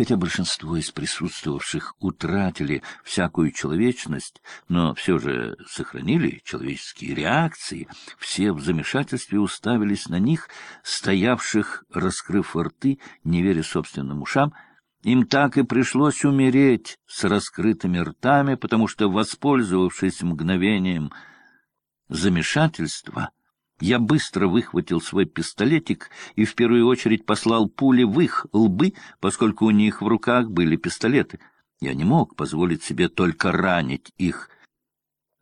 хотя большинство из присутствовавших утратили всякую человечность, но все же сохранили человеческие реакции, все в замешательстве уставились на них, стоявших, раскрыв рты, не веря собственным ушам, им так и пришлось умереть с раскрытыми ртами, потому что, воспользовавшись мгновением замешательства, я быстро выхватил свой пистолетик и в первую очередь послал пули в их лбы, поскольку у них в руках были пистолеты. Я не мог позволить себе только ранить их.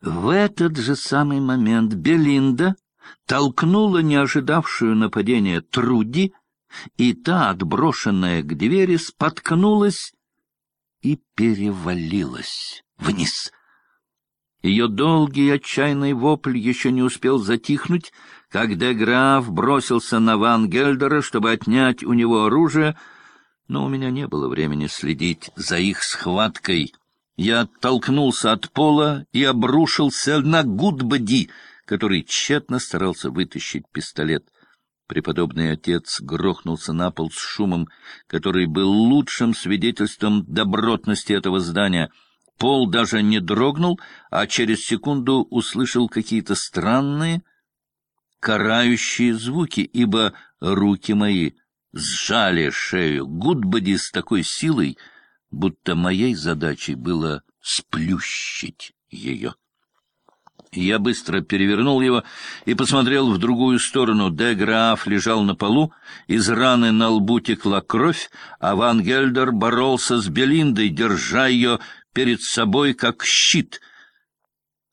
В этот же самый момент Белинда толкнула неожидавшую нападения Труди, и та, отброшенная к двери, споткнулась и перевалилась вниз. Ее долгий отчаянный вопль еще не успел затихнуть, когда граф бросился на Ван Гельдера, чтобы отнять у него оружие, но у меня не было времени следить за их схваткой. Я оттолкнулся от пола и обрушился на Гудбади, который тщетно старался вытащить пистолет. Преподобный отец грохнулся на пол с шумом, который был лучшим свидетельством добротности этого здания — Пол даже не дрогнул, а через секунду услышал какие-то странные, карающие звуки, ибо руки мои сжали шею Гудбади с такой силой, будто моей задачей было сплющить ее. Я быстро перевернул его и посмотрел в другую сторону. Де Граф лежал на полу, из раны на лбу текла кровь, а Ван Гельдер боролся с Белиндой, держа ее перед собой как щит,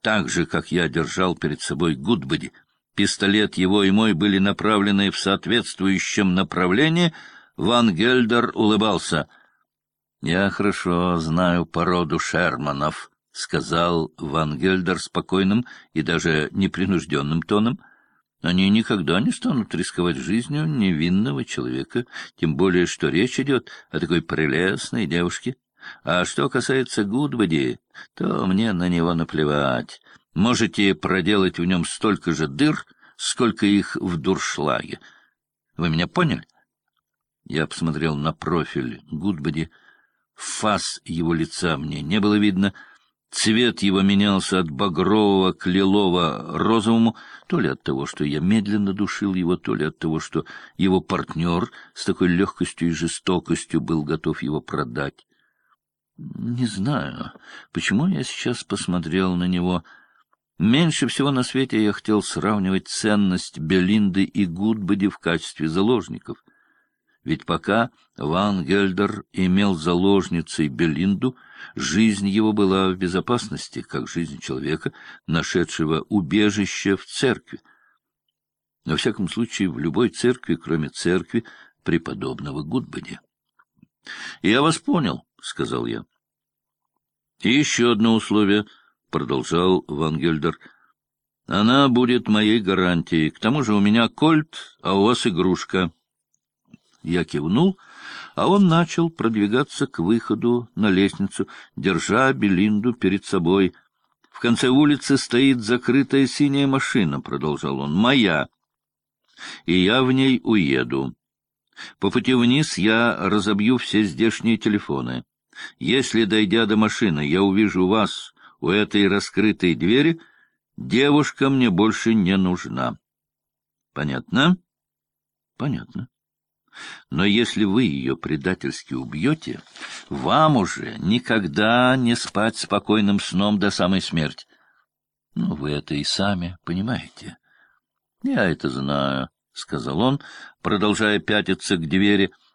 так же, как я держал перед собой Гудбади. Пистолет его и мой были направлены в соответствующем направлении. Ван Гельдер улыбался. — Я хорошо знаю породу Шерманов, — сказал Ван Гельдер спокойным и даже непринужденным тоном. — Они никогда не станут рисковать жизнью невинного человека, тем более, что речь идет о такой прелестной девушке. А что касается Гудбади, то мне на него наплевать. Можете проделать в нем столько же дыр, сколько их в дуршлаге. Вы меня поняли? Я посмотрел на профиль Гудбади. Фас его лица мне не было видно. Цвет его менялся от багрового к лилово-розовому, то ли от того, что я медленно душил его, то ли от того, что его партнер с такой легкостью и жестокостью был готов его продать. Не знаю, почему я сейчас посмотрел на него. Меньше всего на свете я хотел сравнивать ценность Белинды и Гудбади в качестве заложников. Ведь пока Ван Гельдер имел заложницей Белинду, жизнь его была в безопасности, как жизнь человека, нашедшего убежище в церкви. Во всяком случае, в любой церкви, кроме церкви преподобного Гудбади. — Я вас понял, — сказал я. — И еще одно условие, — продолжал Ван Гельдер. — Она будет моей гарантией. К тому же у меня кольт, а у вас игрушка. Я кивнул, а он начал продвигаться к выходу на лестницу, держа Белинду перед собой. — В конце улицы стоит закрытая синяя машина, — продолжал он, — моя. И я в ней уеду. По пути вниз я разобью все здешние телефоны. Если, дойдя до машины, я увижу вас у этой раскрытой двери, девушка мне больше не нужна. Понятно? Понятно. Но если вы ее предательски убьете, вам уже никогда не спать спокойным сном до самой смерти. Ну, вы это и сами понимаете. Я это знаю, — сказал он, продолжая пятиться к двери, —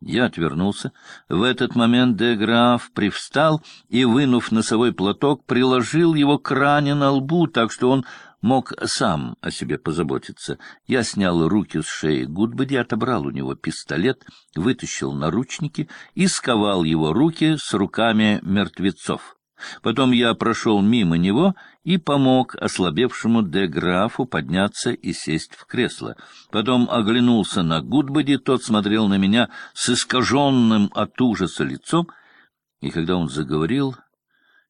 я отвернулся. В этот момент Деграф привстал и, вынув носовой платок, приложил его к ране на лбу, так что он мог сам о себе позаботиться. Я снял руки с шеи Гудбади, отобрал у него пистолет, вытащил наручники и сковал его руки с руками мертвецов. Потом я прошел мимо него и помог ослабевшему Деграфу подняться и сесть в кресло. Потом оглянулся на Гудбоди, тот смотрел на меня с искаженным от ужаса лицом, и когда он заговорил,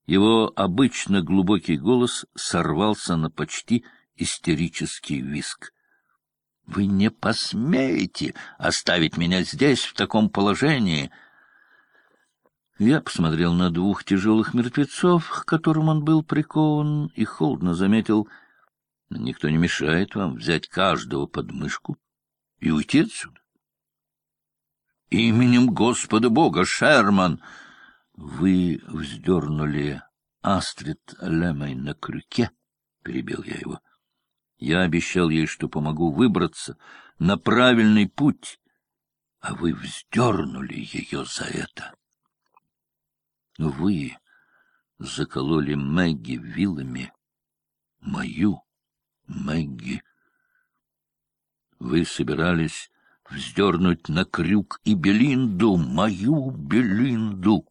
его обычно глубокий голос сорвался на почти истерический виск. — Вы не посмеете оставить меня здесь в таком положении! — Я посмотрел на двух тяжелых мертвецов, к которым он был прикован, и холодно заметил, никто не мешает вам взять каждого под мышку и уйти отсюда. Именем Господа Бога, Шерман! Вы вздернули Астрид Лемой на крюке, — перебил я его. Я обещал ей, что помогу выбраться на правильный путь, а вы вздернули ее за это. Вы закололи Мэгги вилами, мою Мэгги. Вы собирались вздернуть на крюк и Белинду, мою Белинду.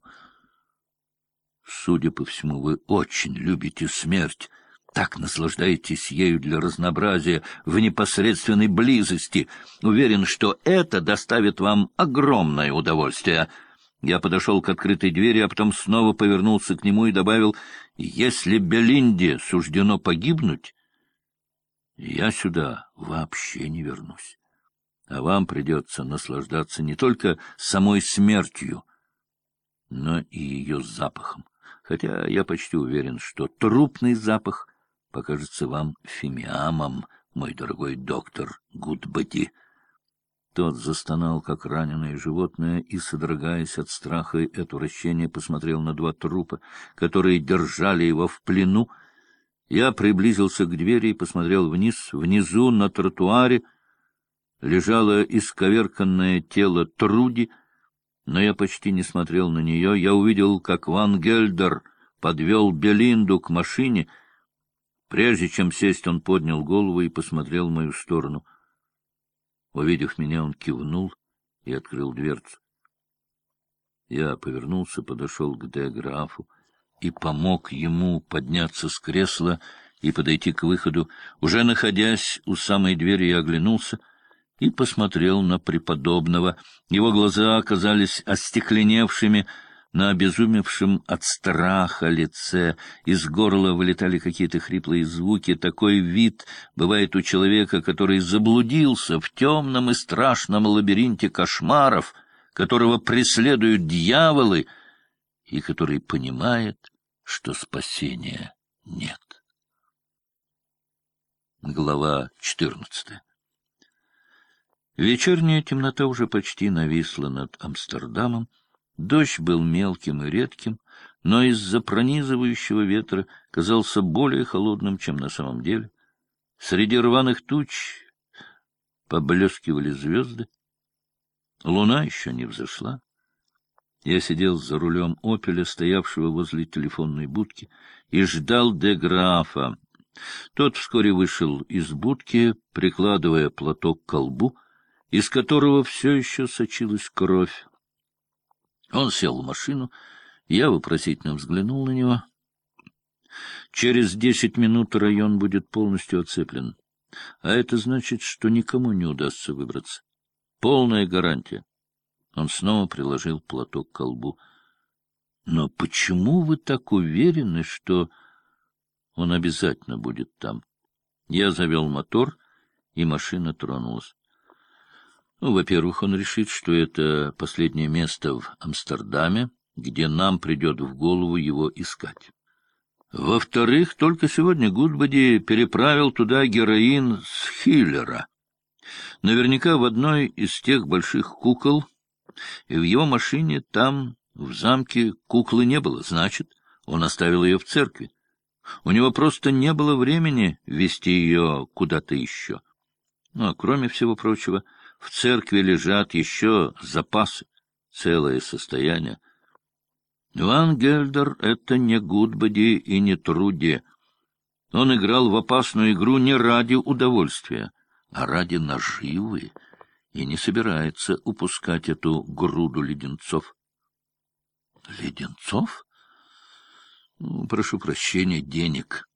Судя по всему, вы очень любите смерть, так наслаждаетесь ею для разнообразия в непосредственной близости. Уверен, что это доставит вам огромное удовольствие. Я подошел к открытой двери, а потом снова повернулся к нему и добавил, «Если Белинде суждено погибнуть, я сюда вообще не вернусь» а вам придется наслаждаться не только самой смертью, но и ее запахом. Хотя я почти уверен, что трупный запах покажется вам фимиамом, мой дорогой доктор Гудбади. Тот застонал, как раненое животное, и, содрогаясь от страха и отвращения, посмотрел на два трупа, которые держали его в плену. Я приблизился к двери и посмотрел вниз. Внизу, на тротуаре, лежало исковерканное тело Труди, но я почти не смотрел на нее. Я увидел, как Ван Гельдер подвел Белинду к машине. Прежде чем сесть, он поднял голову и посмотрел в мою сторону. Увидев меня, он кивнул и открыл дверцу. Я повернулся, подошел к Деграфу и помог ему подняться с кресла и подойти к выходу. Уже находясь у самой двери, я оглянулся — и посмотрел на преподобного. Его глаза оказались остекленевшими, на обезумевшем от страха лице. Из горла вылетали какие-то хриплые звуки. Такой вид бывает у человека, который заблудился в темном и страшном лабиринте кошмаров, которого преследуют дьяволы, и который понимает, что спасения нет. Глава четырнадцатая Вечерняя темнота уже почти нависла над Амстердамом. Дождь был мелким и редким, но из-за пронизывающего ветра казался более холодным, чем на самом деле. Среди рваных туч поблескивали звезды. Луна еще не взошла. Я сидел за рулем «Опеля», стоявшего возле телефонной будки, и ждал де Графа. Тот вскоре вышел из будки, прикладывая платок к колбу, из которого все еще сочилась кровь. Он сел в машину, я вопросительно взглянул на него. Через десять минут район будет полностью оцеплен, а это значит, что никому не удастся выбраться. Полная гарантия. Он снова приложил платок к колбу. Но почему вы так уверены, что он обязательно будет там? Я завел мотор, и машина тронулась. Ну, во-первых, он решит, что это последнее место в Амстердаме, где нам придет в голову его искать. Во-вторых, только сегодня Гудбади переправил туда героин с Хиллера. Наверняка в одной из тех больших кукол, и в его машине там, в замке, куклы не было, значит, он оставил ее в церкви. У него просто не было времени вести ее куда-то еще. Ну, а кроме всего прочего, в церкви лежат еще запасы, целое состояние. Ван Гельдер — это не Гудбади и не Труди. Он играл в опасную игру не ради удовольствия, а ради наживы, и не собирается упускать эту груду леденцов. — Леденцов? Ну, прошу прощения, денег.